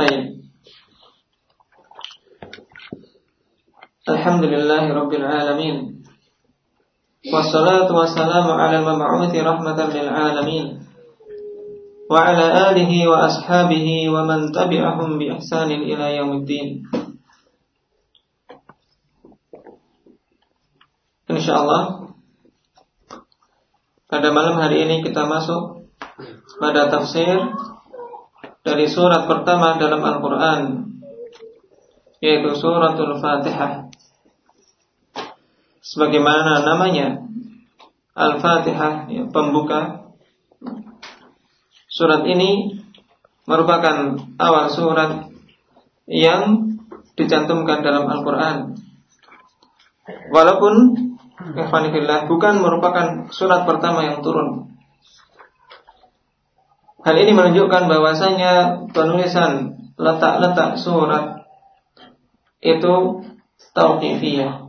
Baik. Alhamdulillahi Rabbil Alamin. Wassalatu wassalamu ala rahmatan lil alamin. Wa ala alihi wa ashabihi wa man tabi'ahum bi ihsanin ila InsyaAllah Pada malam hari ini kita masuk Pada tafsir Dari surat pertama dalam Al-Quran Yaitu suratul Fatihah. Sebagaimana namanya? Al-Fatihah ya, Pembuka. Surat ini Merupakan awal surat Yang Dicantumkan dalam Al-Quran. Walaupun bukan merupakan surat pertama yang turun. Hal ini menunjukkan bahwasanya penulisan letak-letak surat itu tauqifiyah.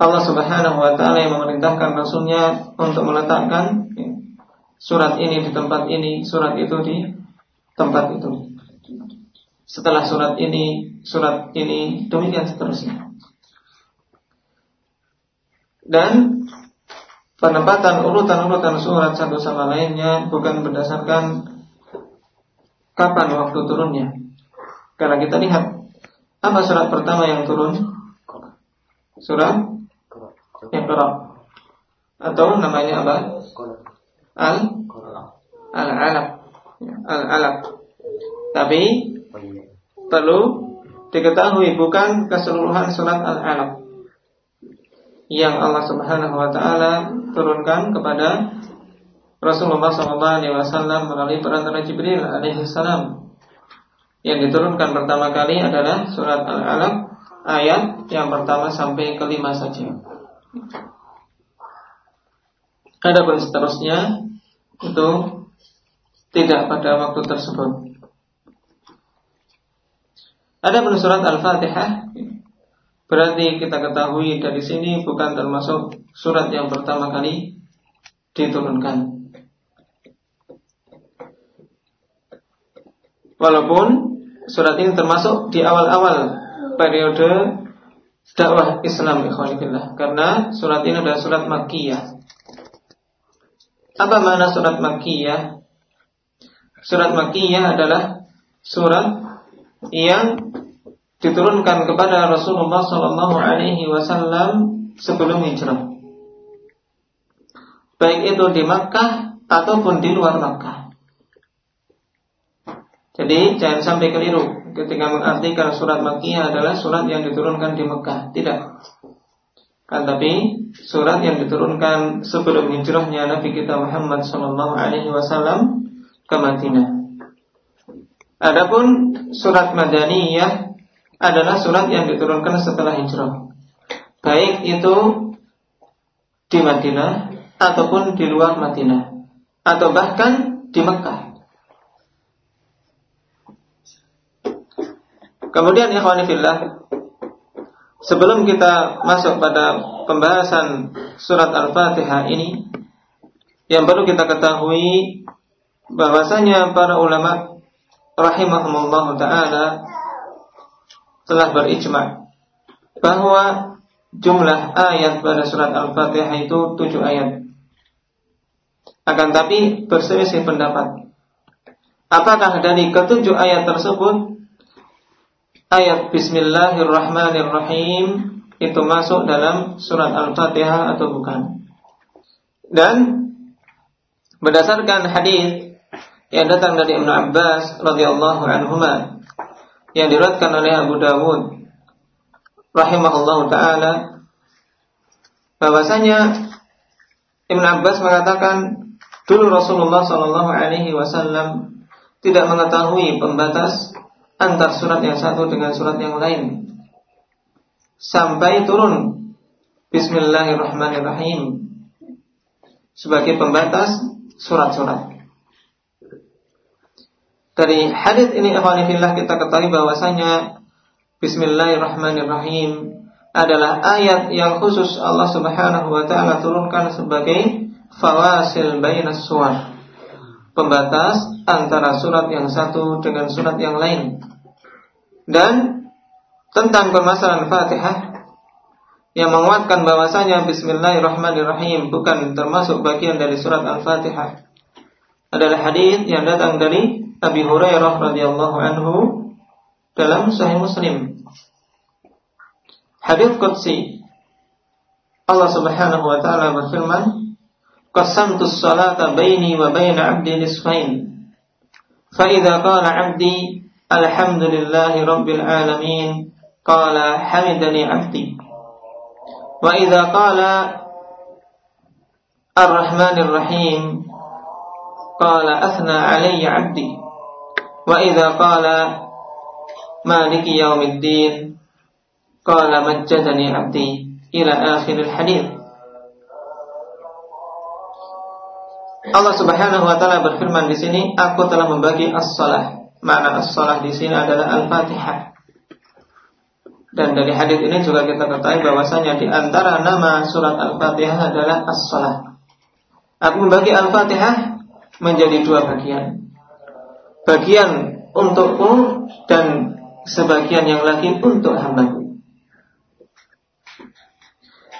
Allah Subhanahu wa taala yang memerintahkan rasulnya untuk meletakkan surat ini di tempat ini, surat itu di tempat itu. Setelah surat ini, surat ini, demikian seterusnya dan penempatan urutan-urutan surat satu sama lainnya bukan berdasarkan kapan waktu turunnya. Karena kita lihat apa surat pertama yang turun? Surat Iqra. Atau namanya apa? Al Al-Alaq. Al-Alaq. Tapi perlu diketahui bukan keseluruhan surat Al-Alaq yang Allah Subhanahu wa taala turunkan kepada Rasulullah SAW melalui perantara Jibril alaihi salam. Yang diturunkan pertama kali adalah surat Al-Alaq ayat yang pertama sampai kelima saja. Adapun seterusnya itu tidak pada waktu tersebut. Adapun surat Al-Fatihah Berarti kita ketahui dari sini bukan termasuk surat yang pertama kali diturunkan. Walaupun surat ini termasuk di awal-awal periode dakwah Islam ikhwanillah karena surat ini adalah surat Makkiyah. Apa makna surat Makkiyah? Surat Makkiyah adalah surat yang diturunkan kepada Rasulullah Sallallahu Alaihi Wasallam sebelum hijrah. Baik itu di Makkah ataupun di luar Makkah. Jadi jangan sampai keliru ketika mengartikan surat Makkiyah adalah surat yang diturunkan di Mekah. Tidak. Kan tapi surat yang diturunkan sebelum hijrahnya Nabi kita Muhammad Sallallahu Alaihi Wasallam ke Madinah. Adapun surat Madaniyah adalah surat yang diturunkan setelah hijrah. Baik itu di Madinah ataupun di luar Madinah atau bahkan di Mekah. Kemudian ikhwanifillah Sebelum kita masuk pada pembahasan surat Al-Fatihah ini Yang perlu kita ketahui bahwasanya para ulama rahimahumullah ta'ala telah berijma bahwa jumlah ayat pada surat Al-Fatihah itu tujuh ayat. Akan tapi berselisih pendapat. Apakah dari ketujuh ayat tersebut ayat Bismillahirrahmanirrahim itu masuk dalam surat Al-Fatihah atau bukan? Dan berdasarkan hadis yang datang dari Ibnu Abbas radhiyallahu anhu yang diriwayatkan oleh Abu Dawud rahimahullah taala bahwasanya Ibn Abbas mengatakan dulu Rasulullah Shallallahu Alaihi Wasallam tidak mengetahui pembatas antar surat yang satu dengan surat yang lain sampai turun Bismillahirrahmanirrahim sebagai pembatas surat-surat. Dari hadis ini ikhwanifillah kita ketahui bahwasanya Bismillahirrahmanirrahim adalah ayat yang khusus Allah Subhanahu wa taala turunkan sebagai fawasil bainas suwar. pembatas antara surat yang satu dengan surat yang lain. Dan tentang permasalahan Fatihah yang menguatkan bahwasanya Bismillahirrahmanirrahim bukan termasuk bagian dari surat Al-Fatihah adalah hadis yang datang dari Abi Hurairah radhiyallahu anhu dalam Sahih Muslim. Hadis qudsi Allah Subhanahu wa taala berfirman, qasamtu salata baini wa baina 'abdi nisfain fa idza qala 'abdi alhamdulillahi rabbil alamin qala hamidani 'abdi wa idza qala ar-rahmanir rahim qala athna 'alayya 'abdi wa idza qala maliki yaumiddin qala majjadani 'abdi ila akhiril hadits Allah Subhanahu wa taala berfirman di sini, aku telah membagi as-salah. Makna as-salah di sini adalah al-Fatihah. Dan dari hadis ini juga kita ketahui bahwasanya di antara nama surat Al-Fatihah adalah as-salah. Aku membagi Al-Fatihah menjadi dua bagian. Bagian untukku dan sebagian yang lagi untuk hambaku.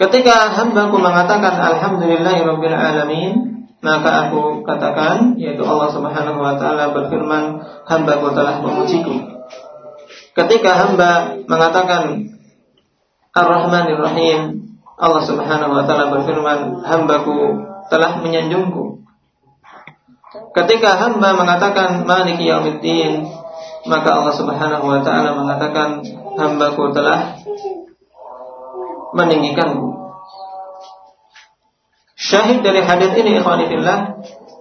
Ketika hambaku mengatakan Alhamdulillahirabbil alamin, maka aku katakan yaitu Allah Subhanahu wa taala berfirman hamba ku telah memujiku ketika hamba mengatakan Ar-Rahmanir Rahim Allah Subhanahu wa taala berfirman hambaku telah menyanjungku ketika hamba mengatakan Maliki Yaumiddin maka Allah Subhanahu wa taala mengatakan hambaku telah meninggikanku Syahid dari hadis ini ikhwanillah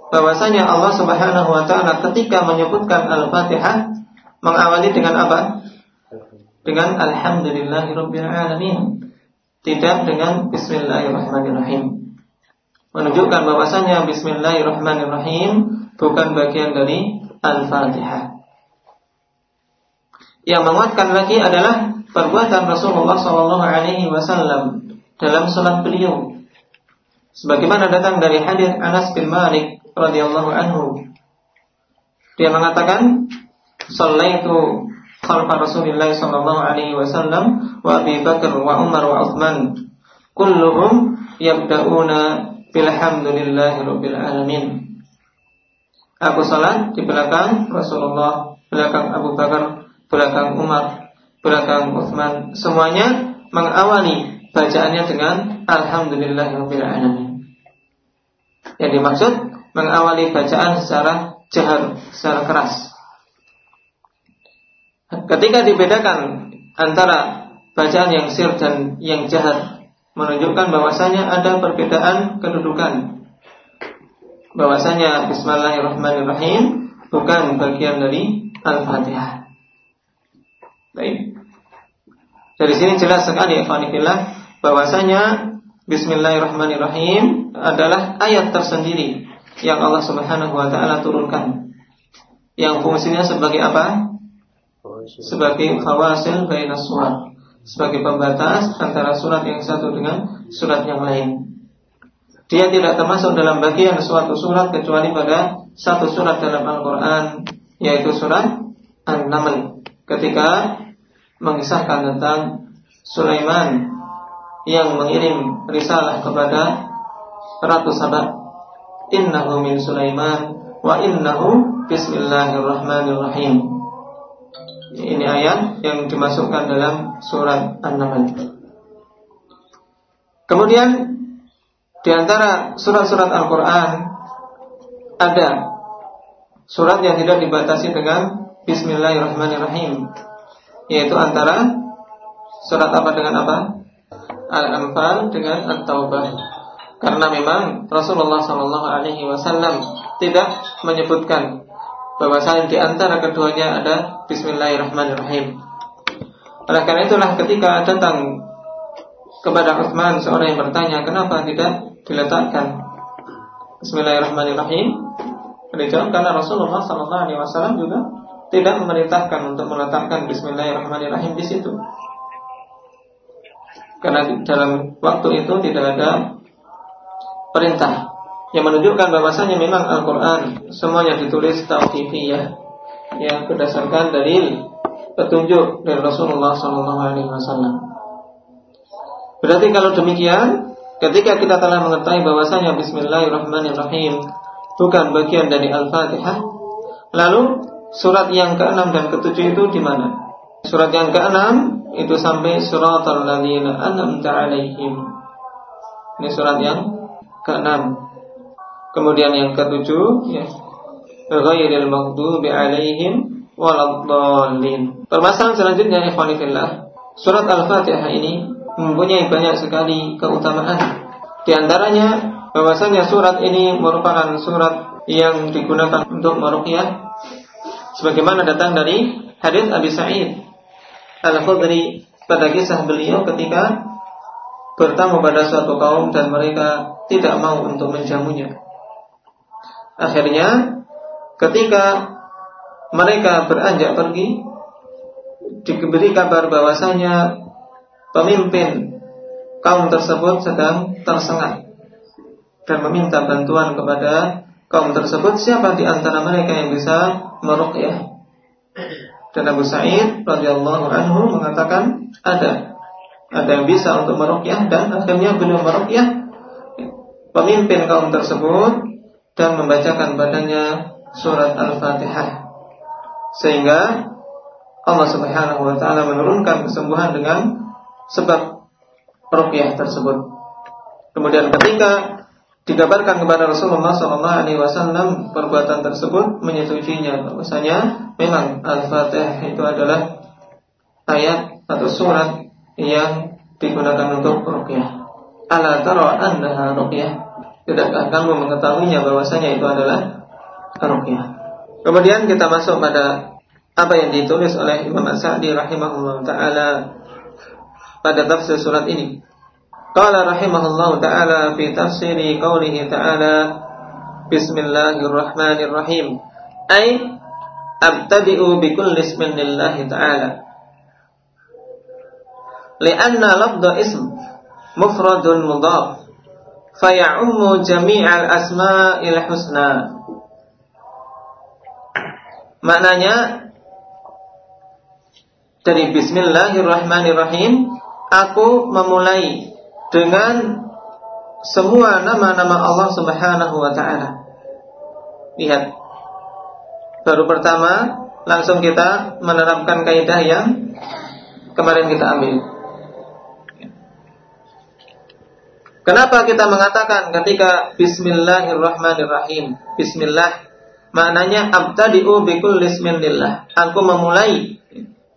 bahwasanya Allah Subhanahu wa taala ketika menyebutkan Al-Fatihah mengawali dengan apa? Dengan alhamdulillahirabbil alamin. Tidak dengan bismillahirrahmanirrahim. Menunjukkan bahwasanya bismillahirrahmanirrahim bukan bagian dari Al-Fatihah. Yang menguatkan lagi adalah perbuatan Rasulullah SAW alaihi wasallam dalam salat beliau Sebagaimana datang dari hadis Anas bin Malik radhiyallahu anhu. Dia mengatakan, "Shallaitu khalfa Rasulillah sallallahu alaihi wasallam wa Abi Bakar wa Umar wa Utsman. Kulluhum yabda'una bilhamdulillahi rabbil alamin." Aku salat di belakang Rasulullah, belakang Abu Bakar, belakang Umar, belakang Utsman. Semuanya mengawali bacaannya dengan Alhamdulillahirabbil alamin. Yang dimaksud mengawali bacaan secara jahar, secara keras. Ketika dibedakan antara bacaan yang sir dan yang jahar, menunjukkan bahwasanya ada perbedaan kedudukan. Bahwasanya Bismillahirrahmanirrahim bukan bagian dari Al-Fatihah. Baik. Dari sini jelas sekali ya bahwasanya Bismillahirrahmanirrahim adalah ayat tersendiri yang Allah Subhanahu wa taala turunkan. Yang fungsinya sebagai apa? Sebagai fawasil bainas surat, sebagai pembatas antara surat yang satu dengan surat yang lain. Dia tidak termasuk dalam bagian suatu surat kecuali pada satu surat dalam Al-Qur'an yaitu surat An-Naml ketika mengisahkan tentang Sulaiman yang mengirim risalah kepada Ratu Sabah. Innahu min Sulaiman wa innahu bismillahirrahmanirrahim. Ini ayat yang dimasukkan dalam surat An-Naml. Kemudian di antara surat-surat Al-Quran ada surat yang tidak dibatasi dengan Bismillahirrahmanirrahim, yaitu antara surat apa dengan apa? Al-Anfal dengan At-Taubah. Karena memang Rasulullah Wasallam tidak menyebutkan bahwasanya di antara keduanya ada Bismillahirrahmanirrahim. Oleh karena itulah ketika datang kepada Utsman seorang yang bertanya kenapa tidak diletakkan Bismillahirrahmanirrahim dijawab karena Rasulullah Shallallahu Alaihi Wasallam juga tidak memerintahkan untuk meletakkan Bismillahirrahmanirrahim di situ. Karena dalam waktu itu tidak ada perintah yang menunjukkan bahwasanya memang Al-Quran semuanya ditulis tauqifiyah yang berdasarkan dalil petunjuk dari Rasulullah SAW. Berarti kalau demikian, ketika kita telah mengetahui bahwasanya Bismillahirrahmanirrahim bukan bagian dari Al-Fatihah, lalu surat yang ke-6 dan ke-7 itu di mana? Surat yang ke-6 itu sampai surat al-ladina an'amta alaihim. Ini surat yang ke-6. Kemudian yang ketujuh ya ghairil maghdubi alaihim waladdallin. Permasalahan selanjutnya ikhwan fillah. Surat Al-Fatihah ini mempunyai banyak sekali keutamaan. Di antaranya bahwasanya surat ini merupakan surat yang digunakan untuk meruqyah sebagaimana datang dari hadis Abi Sa'id Al-Khudri pada kisah beliau ketika bertamu pada suatu kaum dan mereka tidak mau untuk menjamunya. Akhirnya ketika mereka beranjak pergi diberi kabar bahwasanya pemimpin kaum tersebut sedang tersengat dan meminta bantuan kepada kaum tersebut. Siapa di antara mereka yang bisa meruqyah? Dan Abu Sa'id radhiyallahu anhu mengatakan ada ada yang bisa untuk meruqyah. Dan akhirnya beliau meruqyah. Pemimpin kaum tersebut dan membacakan padanya surat Al-Fatihah. Sehingga Allah Subhanahu wa taala menurunkan kesembuhan dengan sebab ruqyah tersebut. Kemudian ketika dikabarkan kepada Rasulullah sallallahu alaihi wasallam perbuatan tersebut menyetujuinya bahwasanya memang Al-Fatihah itu adalah ayat atau surat yang digunakan untuk ruqyah. Ala tara annaha ruqyah? Tidakkah kamu mengetahuinya bahwasanya itu adalah ruqyah? Kemudian kita masuk pada apa yang ditulis oleh Imam As-Sa'di rahimahullah taala pada tafsir surat ini. Qala rahimahullah taala fi tafsiri qawlihi ta'ala Bismillahirrahmanirrahim. Ay abtadi'u bi kulli ismin lillahi ta'ala. Lianna lafdha ism mufradun mudhaf faya'ummu jami'al asma'il husna. Maknanya dari bismillahirrahmanirrahim aku memulai dengan semua nama-nama Allah Subhanahu wa taala. Lihat. Baru pertama langsung kita menerapkan kaidah yang kemarin kita ambil. Kenapa kita mengatakan ketika Bismillahirrahmanirrahim? Bismillah Maknanya abtadi'u bikul lismillah Aku memulai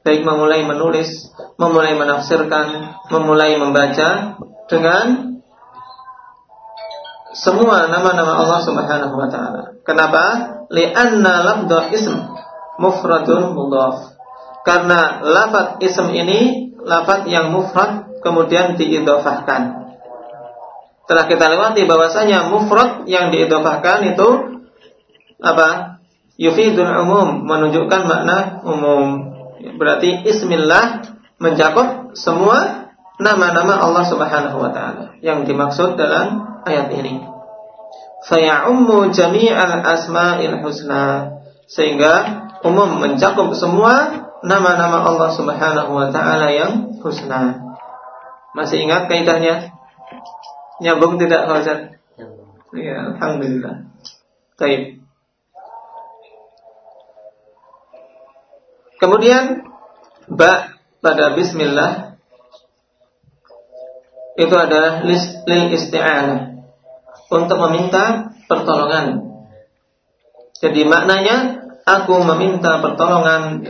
Baik memulai menulis Memulai menafsirkan Memulai membaca Dengan Semua nama-nama Allah subhanahu wa ta'ala. Kenapa? Lianna ism Mufradun mudhaf. Karena lafad ism ini Lafad yang mufrad Kemudian diidofahkan telah kita lewati bahwasanya mufrad yang diidofahkan itu apa? Yufidul umum, menunjukkan makna umum. Berarti ismillah mencakup semua nama-nama Allah Subhanahu wa taala yang dimaksud dalam ayat ini. Faya'ummu jami'al asma'il husna sehingga umum mencakup semua nama-nama Allah Subhanahu wa taala yang husna. Masih ingat kaidahnya? Nyambung tidak Fauzan? Iya, alhamdulillah. Baik. Kemudian ba pada bismillah itu adalah lil isti'anah untuk meminta pertolongan. Jadi maknanya aku meminta pertolongan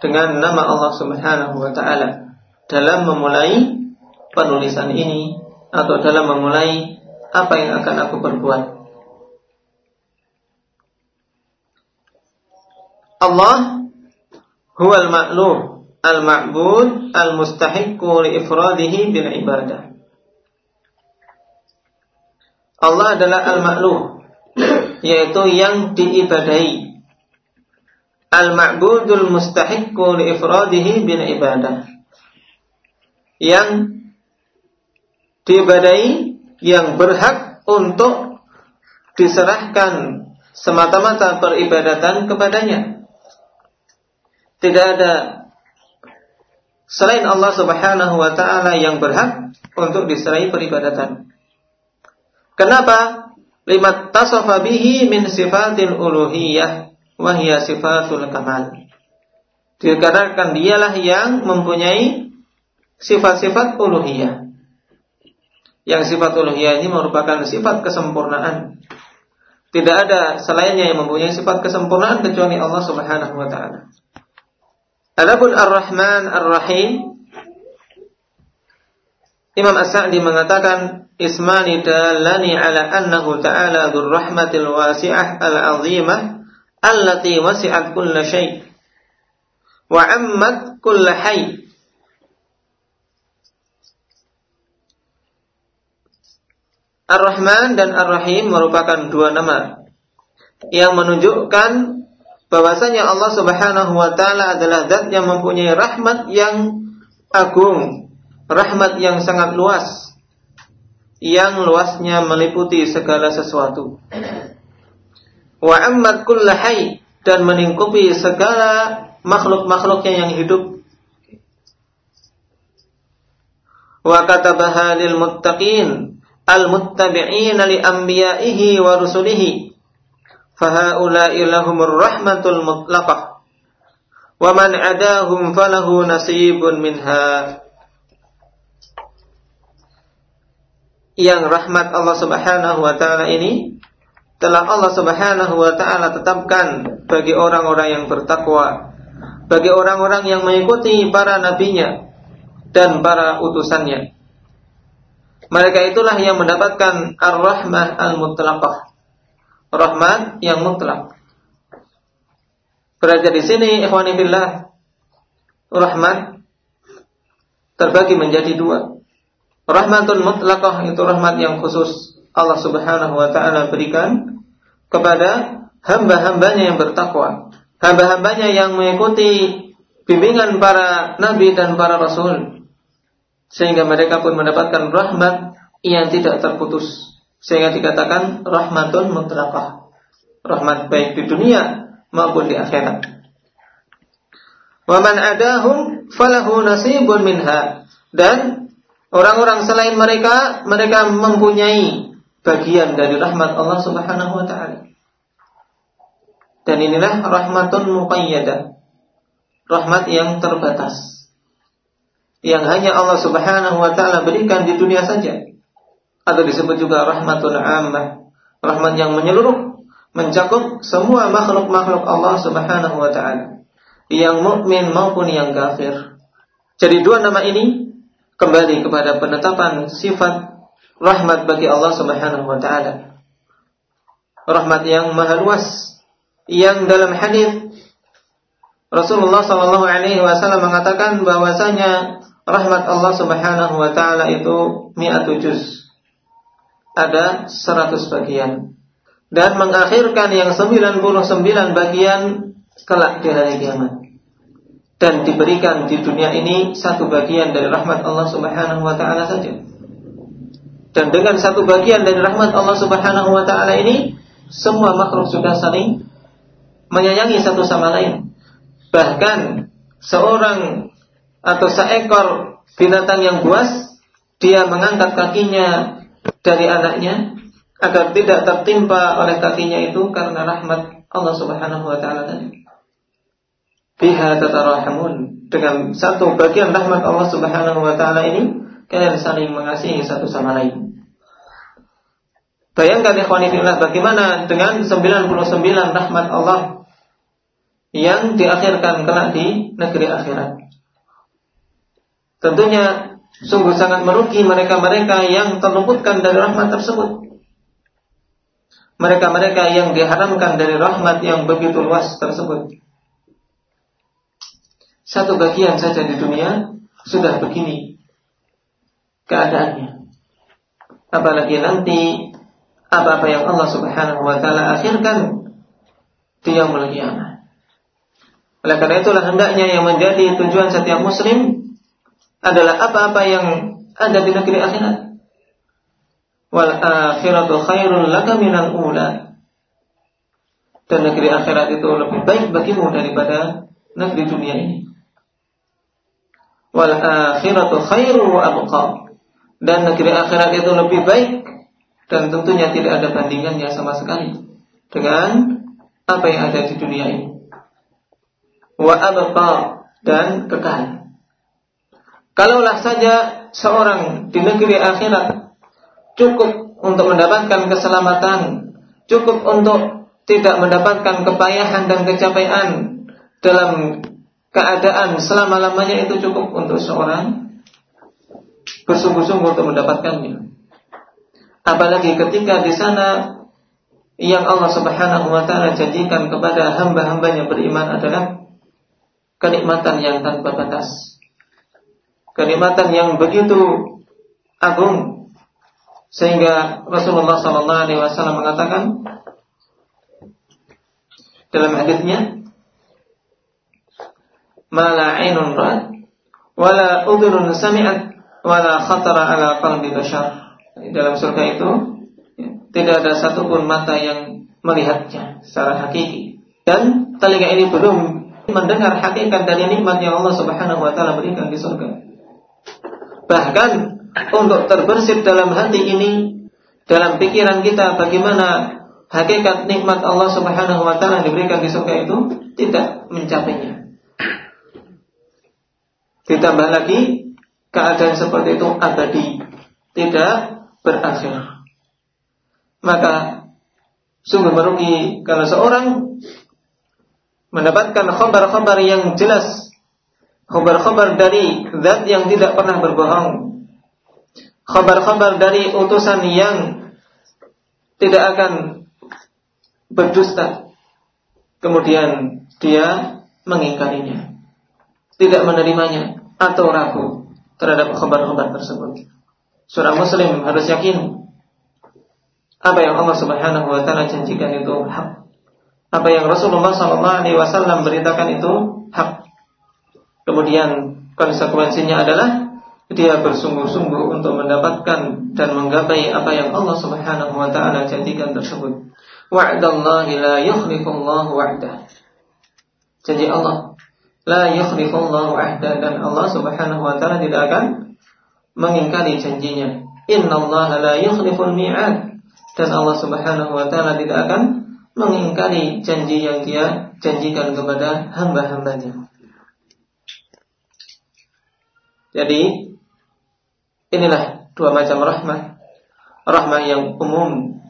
dengan nama Allah Subhanahu wa taala dalam memulai penulisan ini atau dalam memulai apa yang akan aku perbuat. Allah huwal ma'luh al-ma'bud al-mustahiqqu li bil ibadah. Allah adalah al-ma'luh yaitu yang diibadahi. Al-ma'budul mustahiqqu li bil ibadah. Yang diibadahi yang berhak untuk diserahkan semata-mata peribadatan kepadanya. Tidak ada selain Allah Subhanahu wa taala yang berhak untuk diserahi peribadatan. Kenapa? Lima tasafa bihi min sifatil uluhiyah wa hiya sifatul kamal. Dikarenakan dialah yang mempunyai sifat-sifat uluhiyah. Yang sifat uluhiyah ini merupakan sifat kesempurnaan. Tidak ada selainnya yang mempunyai sifat kesempurnaan kecuali Allah Subhanahu wa taala. Adapun Ar-Rahman Ar-Rahim Imam As-Sa'di mengatakan ismani dalani ala annahu ta'ala dzur rahmatil wasi'ah al-'azimah allati wasi'at kulla syai' wa 'ammat kulla hayy Ar-Rahman dan Ar-Rahim merupakan dua nama yang menunjukkan bahwasanya Allah Subhanahu wa taala adalah zat yang mempunyai rahmat yang agung, rahmat yang sangat luas yang luasnya meliputi segala sesuatu. Wa ammat dan meningkupi segala makhluk-makhluknya yang hidup. Wa katabaha muttaqin wa rusulihi. Fahaula'i lahumur rahmatul mutlaqah. Wa man adahum falahu nasibun minha. Yang rahmat Allah Subhanahu wa taala ini telah Allah Subhanahu wa taala tetapkan bagi orang-orang yang bertakwa bagi orang-orang yang mengikuti para nabinya dan para utusannya mereka itulah yang mendapatkan ar-rahmah al-mutlaqah rahmat yang mutlak. Berada di sini ikhwani billah rahmat terbagi menjadi dua. Rahmatun mutlaqah itu rahmat yang khusus Allah Subhanahu wa taala berikan kepada hamba-hambanya yang bertakwa, hamba-hambanya yang mengikuti bimbingan para nabi dan para rasul sehingga mereka pun mendapatkan rahmat yang tidak terputus sehingga dikatakan rahmatun mutlaqah. Rahmat baik di dunia maupun di akhirat. Wa man adahum falahu nasibun minha. Dan orang-orang selain mereka, mereka mempunyai bagian dari rahmat Allah Subhanahu wa taala. Dan inilah rahmatun muqayyadah. Rahmat yang terbatas. Yang hanya Allah Subhanahu wa taala berikan di dunia saja atau disebut juga rahmatul ammah, rahmat yang menyeluruh, mencakup semua makhluk-makhluk Allah Subhanahu wa taala, yang mukmin maupun yang kafir. Jadi dua nama ini kembali kepada penetapan sifat rahmat bagi Allah Subhanahu wa taala. Rahmat yang maha luas yang dalam hadis Rasulullah wasallam mengatakan bahwasanya rahmat Allah Subhanahu wa taala itu mi'atu juz ada 100 bagian dan mengakhirkan yang 99 bagian kelak di hari kiamat dan diberikan di dunia ini satu bagian dari rahmat Allah Subhanahu wa taala saja. Dan dengan satu bagian dari rahmat Allah Subhanahu wa taala ini semua makhluk sudah saling menyayangi satu sama lain. Bahkan seorang atau seekor binatang yang buas dia mengangkat kakinya dari anaknya agar tidak tertimpa oleh kakinya itu karena rahmat Allah Subhanahu wa taala tadi. Biha tatarahamun. Dengan satu bagian rahmat Allah Subhanahu wa taala ini kalian saling mengasihi satu sama lain. Bayangkan ikhwani fillah bagaimana dengan 99 rahmat Allah yang diakhirkan kelak di negeri akhirat. Tentunya Sungguh sangat merugi mereka-mereka yang terluputkan dari rahmat tersebut. Mereka-mereka yang diharamkan dari rahmat yang begitu luas tersebut. Satu bagian saja di dunia sudah begini keadaannya. Apalagi nanti apa-apa yang Allah Subhanahu wa taala akhirkan di qiyamah. Oleh karena itulah hendaknya yang menjadi tujuan setiap muslim adalah apa-apa yang ada di negeri akhirat. wal akhiratu khairul laka minal ula. Dan negeri akhirat itu lebih baik bagimu daripada negeri dunia ini. Wal akhiratu khairu wa abqa. Dan negeri akhirat itu lebih baik dan tentunya tidak ada bandingannya sama sekali dengan apa yang ada di dunia ini. Wa abqa dan kekal. Kalaulah saja seorang di negeri akhirat cukup untuk mendapatkan keselamatan, cukup untuk tidak mendapatkan kepayahan dan kecapean dalam keadaan selama-lamanya itu cukup untuk seorang bersungguh-sungguh untuk mendapatkannya. Apalagi ketika di sana yang Allah Subhanahu wa taala janjikan kepada hamba-hambanya beriman adalah kenikmatan yang tanpa batas. Kenikmatan yang begitu agung sehingga Rasulullah sallallahu alaihi wasallam mengatakan dalam hadisnya mala ainun ra'at wala udhurun sami'at wala khatara ala qalbi bashar. Dalam surga itu ya, tidak ada satupun mata yang melihatnya secara hakiki dan telinga ini belum mendengar hakikat dari nikmat yang Allah Subhanahu wa taala berikan di surga. Bahkan untuk terbersih dalam hati ini, dalam pikiran kita bagaimana hakikat nikmat Allah Subhanahu wa taala diberikan di surga itu tidak mencapainya. Ditambah lagi keadaan seperti itu abadi, tidak berakhir. Maka sungguh merugi kalau seorang mendapatkan khabar-khabar yang jelas, khabar-khabar dari zat yang tidak pernah berbohong, khabar-khabar dari utusan yang tidak akan berdusta. Kemudian dia mengingkarinya. Tidak menerimanya atau ragu terhadap khabar-khabar tersebut. Surah Muslim harus yakin apa yang Allah Subhanahu wa taala janjikan itu hak. Apa yang Rasulullah SAW beritakan itu hak. Kemudian konsekuensinya adalah dia bersungguh-sungguh untuk mendapatkan dan menggapai apa yang Allah Subhanahu wa taala janjikan tersebut. Wa'dallahi la yukhlifullahu wa'dah. Janji Allah la yukhlifullahu wa'dah dan Allah Subhanahu wa taala tidak akan mengingkari janjinya. Innallaha la yukhliful mi'ad. Dan Allah Subhanahu wa taala tidak akan mengingkari janji yang Dia janjikan kepada hamba-hambanya. Jadi Inilah dua macam rahmat. Rahmat yang umum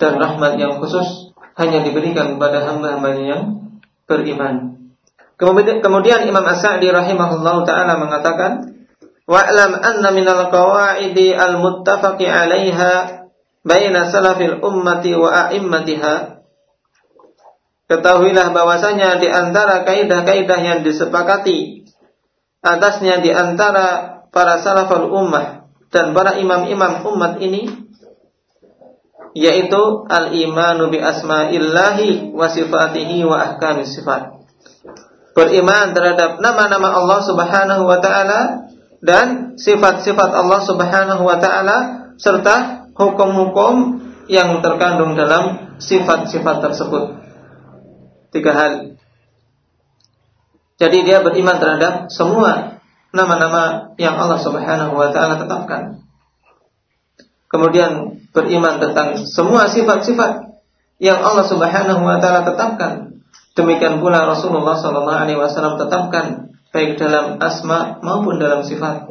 dan rahmat yang khusus hanya diberikan kepada hamba-hamba yang beriman. Kemudian, kemudian Imam As-Sa'di rahimahullahu taala mengatakan, "Wa'lam anna minal qawaidi al-muttafaqi 'alaiha baina salafil ummati wa a'immatiha." Ketahuilah bahwasanya di antara kaidah-kaidah yang disepakati atasnya di antara para salafal ummah dan para imam-imam umat ini yaitu al-imanu bi asma'illahi wa sifatihi wa ahkami sifat. Beriman terhadap nama-nama Allah Subhanahu wa taala dan sifat-sifat Allah Subhanahu wa taala serta hukum-hukum yang terkandung dalam sifat-sifat tersebut. Tiga hal. Jadi dia beriman terhadap semua nama-nama yang Allah Subhanahu wa taala tetapkan. Kemudian beriman tentang semua sifat-sifat yang Allah Subhanahu wa taala tetapkan. Demikian pula Rasulullah sallallahu alaihi wasallam tetapkan baik dalam asma maupun dalam sifat.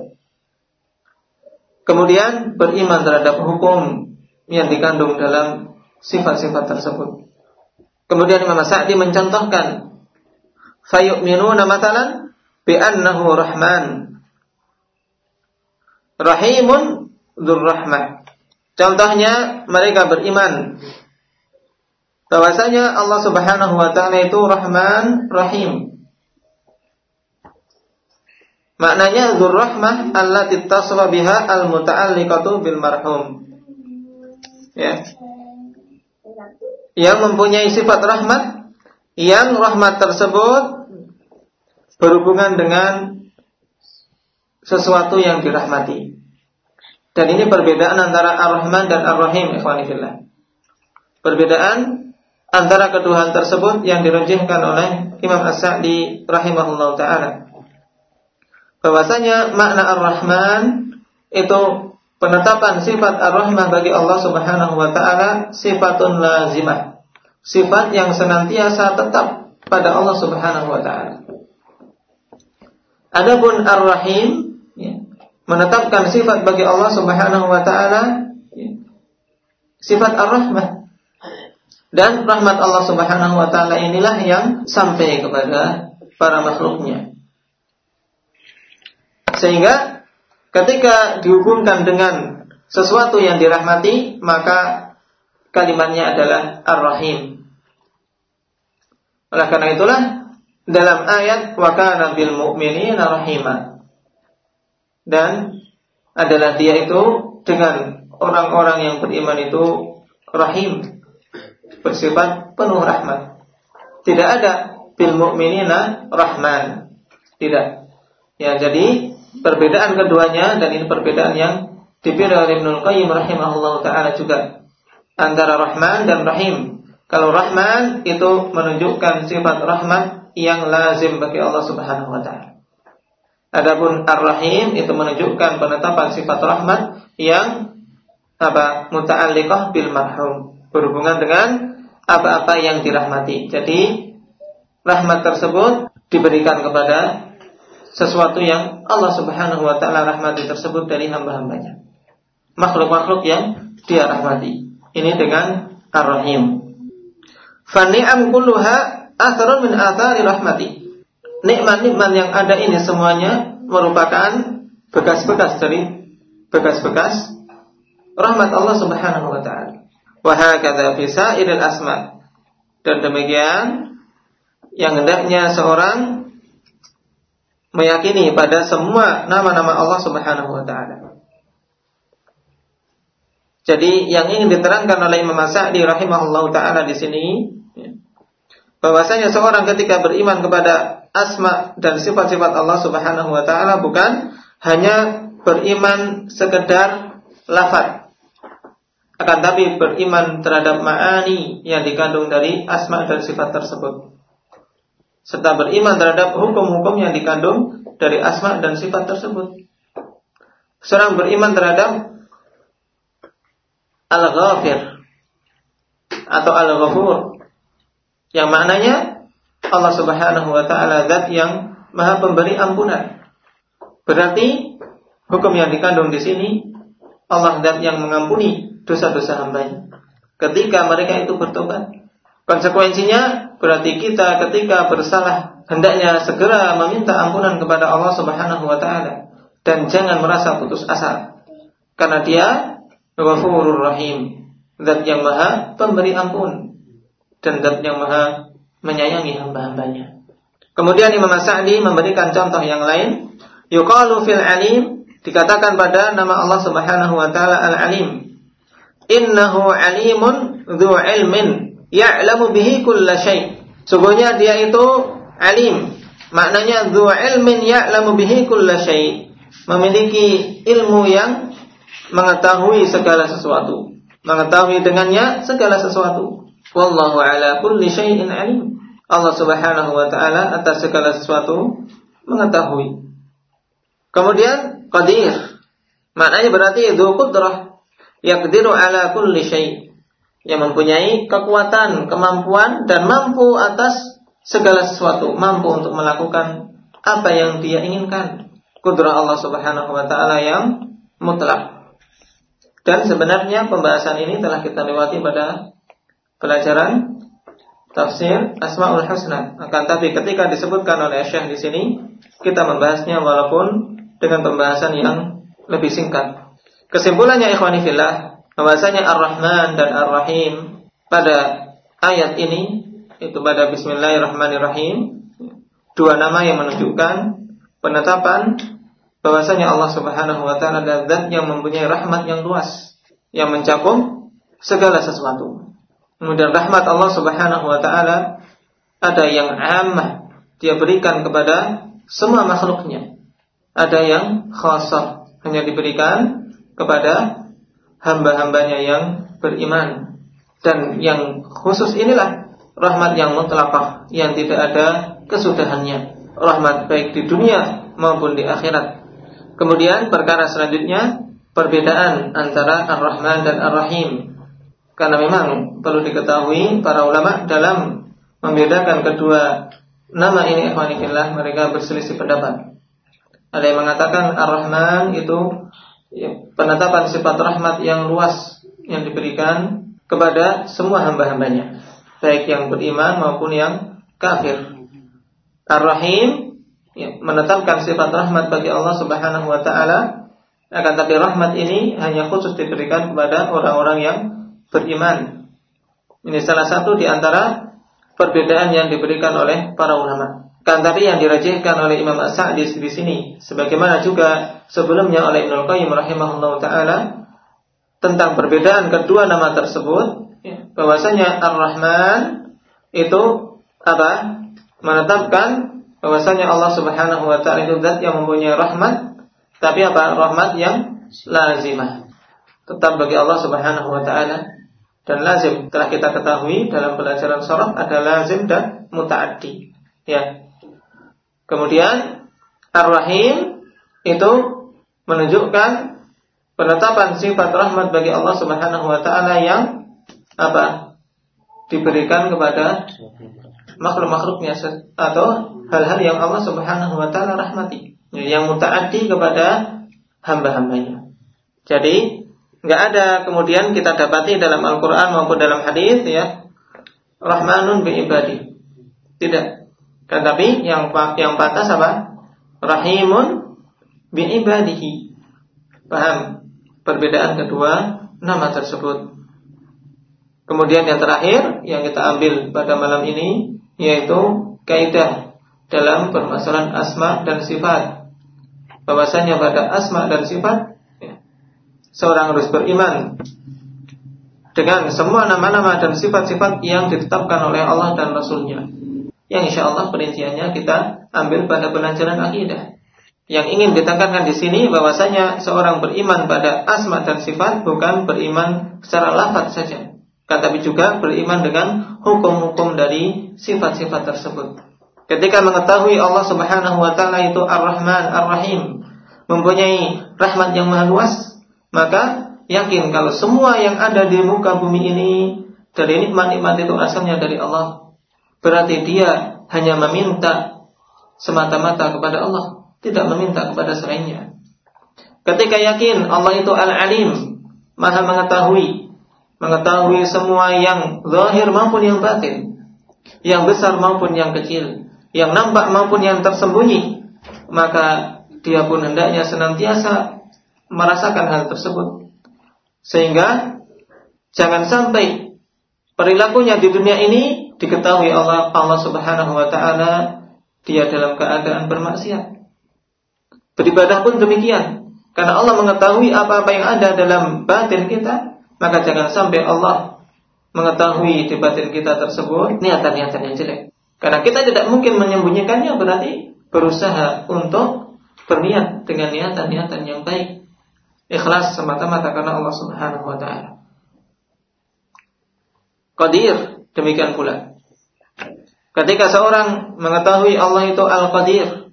Kemudian beriman terhadap hukum yang dikandung dalam sifat-sifat tersebut. Kemudian Imam Sa'di mencontohkan fayu'minuna matalan bi'annahu rahman. Rahimun dzurrahmah contohnya mereka beriman. Bahwasanya Allah Subhanahu wa taala itu Rahman Rahim. Maknanya dzurrahmah allati tasla biha al-muta'alliqatu bil marhum. Ya. Yang mempunyai sifat rahmat yang rahmat tersebut berhubungan dengan sesuatu yang dirahmati. Dan ini perbedaan antara Ar-Rahman dan Ar-Rahim, ikhwanifillah. Perbedaan antara kedua tersebut yang dirujihkan oleh Imam As-Sa'di rahimahullah ta'ala. Bahwasanya makna Ar-Rahman itu penetapan sifat Ar-Rahmah bagi Allah Subhanahu wa taala sifatun lazimah. Sifat yang senantiasa tetap pada Allah Subhanahu wa taala. Adapun Ar-Rahim menetapkan sifat bagi Allah Subhanahu wa taala sifat ar-rahmah dan rahmat Allah Subhanahu wa taala inilah yang sampai kepada para makhluknya. Sehingga ketika dihubungkan dengan sesuatu yang dirahmati, maka kalimatnya adalah Ar-Rahim. Oleh karena itulah dalam ayat wa kana bil mu'minina rahimah dan adalah dia itu dengan orang-orang yang beriman itu rahim bersifat penuh rahmat. Tidak ada bil mu'minina rahman. Tidak. Ya, jadi perbedaan keduanya dan ini perbedaan yang dipilih oleh Ibnu Qayyim rahimahullah taala juga antara rahman dan rahim. Kalau rahman itu menunjukkan sifat rahmat yang lazim bagi Allah Subhanahu wa taala. Adapun Ar-Rahim itu menunjukkan penetapan sifat rahmat yang apa muta'alliqah bil marhum berhubungan dengan apa-apa yang dirahmati. Jadi rahmat tersebut diberikan kepada sesuatu yang Allah Subhanahu wa taala rahmati tersebut dari hamba-hambanya. Makhluk-makhluk yang dia rahmati. Ini dengan Ar-Rahim. Fani'am kulluha atharun min athari rahmati nikmat-nikmat yang ada ini semuanya merupakan bekas-bekas dari bekas-bekas rahmat Allah Subhanahu wa taala. Wa hakadha fi sa'iril asma. Dan demikian yang hendaknya seorang meyakini pada semua nama-nama Allah Subhanahu wa taala. Jadi yang ingin diterangkan oleh Imam Sa'di rahimahullah taala di sini bahwasanya seorang ketika beriman kepada asma dan sifat-sifat Allah Subhanahu wa taala bukan hanya beriman sekedar lafaz. Akan tapi beriman terhadap ma'ani yang dikandung dari asma dan sifat tersebut. Serta beriman terhadap hukum-hukum yang dikandung dari asma dan sifat tersebut. Seorang beriman terhadap al-ghafir atau al-ghafur yang maknanya Allah Subhanahu wa taala zat yang Maha Pemberi ampunan. Berarti hukum yang dikandung di sini Allah zat yang mengampuni dosa-dosa hambanya. Ketika mereka itu bertobat, konsekuensinya berarti kita ketika bersalah hendaknya segera meminta ampunan kepada Allah Subhanahu wa taala dan jangan merasa putus asa. Karena dia Ghafurur Rahim, zat yang Maha Pemberi ampun dan yang Maha menyayangi hamba-hambanya. Kemudian Imam Sa'di memberikan contoh yang lain. Yuqalu fil alim dikatakan pada nama Allah Subhanahu wa taala Al-Alim. Innahu alimun dzu ilmin ya'lamu bihi kulla syai. Sungguhnya dia itu alim. Maknanya dzu ilmin ya'lamu bihi kulla syai. Memiliki ilmu yang mengetahui segala sesuatu. Mengetahui dengannya segala sesuatu. Wallahu ala kulli syai'in alim. Allah Subhanahu wa taala atas segala sesuatu mengetahui. Kemudian qadir. Maknanya berarti itu qudrah yaqdiru ala kulli syai. Yang mempunyai kekuatan, kemampuan dan mampu atas segala sesuatu, mampu untuk melakukan apa yang dia inginkan. Kudrah Allah Subhanahu wa taala yang mutlak. Dan sebenarnya pembahasan ini telah kita lewati pada pelajaran tafsir Asmaul Husna. Akan tapi ketika disebutkan oleh Syekh di sini, kita membahasnya walaupun dengan pembahasan yang lebih singkat. Kesimpulannya ikhwani fillah, bahwasanya Ar-Rahman dan Ar-Rahim pada ayat ini itu pada Bismillahirrahmanirrahim dua nama yang menunjukkan penetapan bahwasanya Allah Subhanahu wa taala adalah zat yang mempunyai rahmat yang luas yang mencakup segala sesuatu. Kemudian rahmat Allah Subhanahu wa taala ada yang ammah, dia berikan kepada semua makhluknya. Ada yang khasah, hanya diberikan kepada hamba-hambanya yang beriman. Dan yang khusus inilah rahmat yang mutlakah yang tidak ada kesudahannya. Rahmat baik di dunia maupun di akhirat. Kemudian perkara selanjutnya perbedaan antara Ar-Rahman dan Ar-Rahim. Karena memang perlu diketahui para ulama dalam membedakan kedua nama ini ikhwanillah mereka berselisih pendapat. Ada yang mengatakan Ar-Rahman itu ya, penetapan sifat rahmat yang luas yang diberikan kepada semua hamba-hambanya, baik yang beriman maupun yang kafir. Ar-Rahim ya, menetapkan sifat rahmat bagi Allah Subhanahu wa taala, akan tapi rahmat ini hanya khusus diberikan kepada orang-orang yang beriman. Ini salah satu di antara perbedaan yang diberikan oleh para ulama. Kan tapi yang dirajihkan oleh Imam As-Sa'di di sini sebagaimana juga sebelumnya oleh Ibnu Qayyim rahimahullah taala tentang perbedaan kedua nama tersebut ya, bahwasanya Ar-Rahman itu apa? menetapkan bahwasanya Allah Subhanahu wa taala itu zat yang mempunyai rahmat tapi apa? rahmat yang lazimah. Tetap bagi Allah Subhanahu wa taala dan lazim telah kita ketahui dalam pelajaran soraf ada lazim dan mutaaddi. Ya, Kemudian Ar-Rahim itu menunjukkan penetapan sifat rahmat bagi Allah Subhanahu wa taala yang apa? diberikan kepada makhluk-makhluknya atau hal-hal yang Allah Subhanahu wa taala rahmati, yang mutaaddi kepada hamba-hambanya. Jadi nggak ada kemudian kita dapati dalam Al-Qur'an maupun dalam hadis ya Rahmanun bi ibadi. Tidak. Kan tapi yang yang pantas apa? Rahimun bi ibadihi. Paham perbedaan kedua nama tersebut. Kemudian yang terakhir yang kita ambil pada malam ini yaitu kaidah dalam permasalahan asma dan sifat. Bahwasanya pada asma dan sifat seorang harus beriman dengan semua nama-nama dan sifat-sifat yang ditetapkan oleh Allah dan Rasulnya yang insya Allah perinciannya kita ambil pada pelajaran akidah. Yang ingin ditekankan di sini bahwasanya seorang beriman pada asma dan sifat bukan beriman secara lafaz saja, kan tapi juga beriman dengan hukum-hukum dari sifat-sifat tersebut. Ketika mengetahui Allah Subhanahu wa taala itu Ar-Rahman, Ar-Rahim, mempunyai rahmat yang maha luas, maka yakin kalau semua yang ada di muka bumi ini dari nikmat-nikmat itu asalnya dari Allah berarti dia hanya meminta semata-mata kepada Allah, tidak meminta kepada selainnya. Ketika yakin Allah itu Al-Alim, Maha mengetahui, mengetahui semua yang zahir maupun yang batin, yang besar maupun yang kecil, yang nampak maupun yang tersembunyi, maka dia pun hendaknya senantiasa merasakan hal tersebut. Sehingga jangan sampai perilakunya di dunia ini diketahui Allah Allah Subhanahu wa taala dia dalam keadaan bermaksiat. Beribadah pun demikian. Karena Allah mengetahui apa-apa yang ada dalam batin kita, maka jangan sampai Allah mengetahui di batin kita tersebut niatan-niatan yang jelek. Karena kita tidak mungkin menyembunyikannya berarti berusaha untuk berniat dengan niatan-niatan yang baik. Ikhlas semata-mata karena Allah Subhanahu wa taala. Qadir Demikian pula. Ketika seorang mengetahui Allah itu Al-Qadir,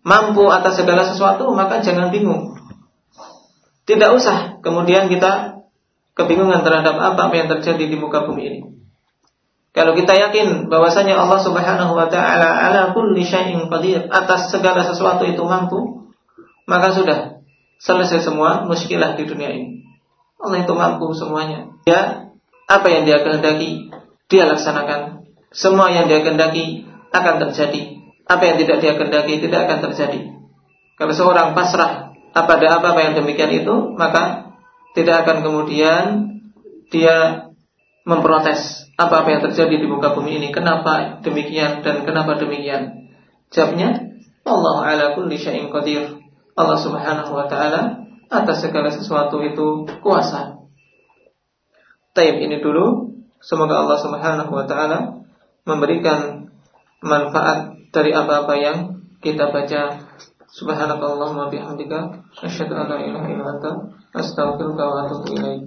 mampu atas segala sesuatu, maka jangan bingung. Tidak usah kemudian kita kebingungan terhadap apa, yang terjadi di muka bumi ini. Kalau kita yakin bahwasanya Allah Subhanahu wa taala ala kulli syai'in qadir, atas segala sesuatu itu mampu, maka sudah selesai semua muskilah di dunia ini. Allah itu mampu semuanya. Ya, apa yang dia kehendaki dia laksanakan. Semua yang dia kehendaki akan terjadi. Apa yang tidak dia kehendaki tidak akan terjadi. Kalau seorang pasrah pada apa-apa yang demikian itu, maka tidak akan kemudian dia memprotes apa-apa yang terjadi di muka bumi ini. Kenapa demikian dan kenapa demikian? Jawabnya, Allah ala kulli syai'in. Allah Subhanahu wa taala atas segala sesuatu itu kuasa. Taib ini dulu Semoga Allah Subhanahu wa taala memberikan manfaat dari apa-apa yang kita baca Subhanakallahumma bihamdika asyhadu an la ilaha illa anta astaghfiruka wa atubu ilaik.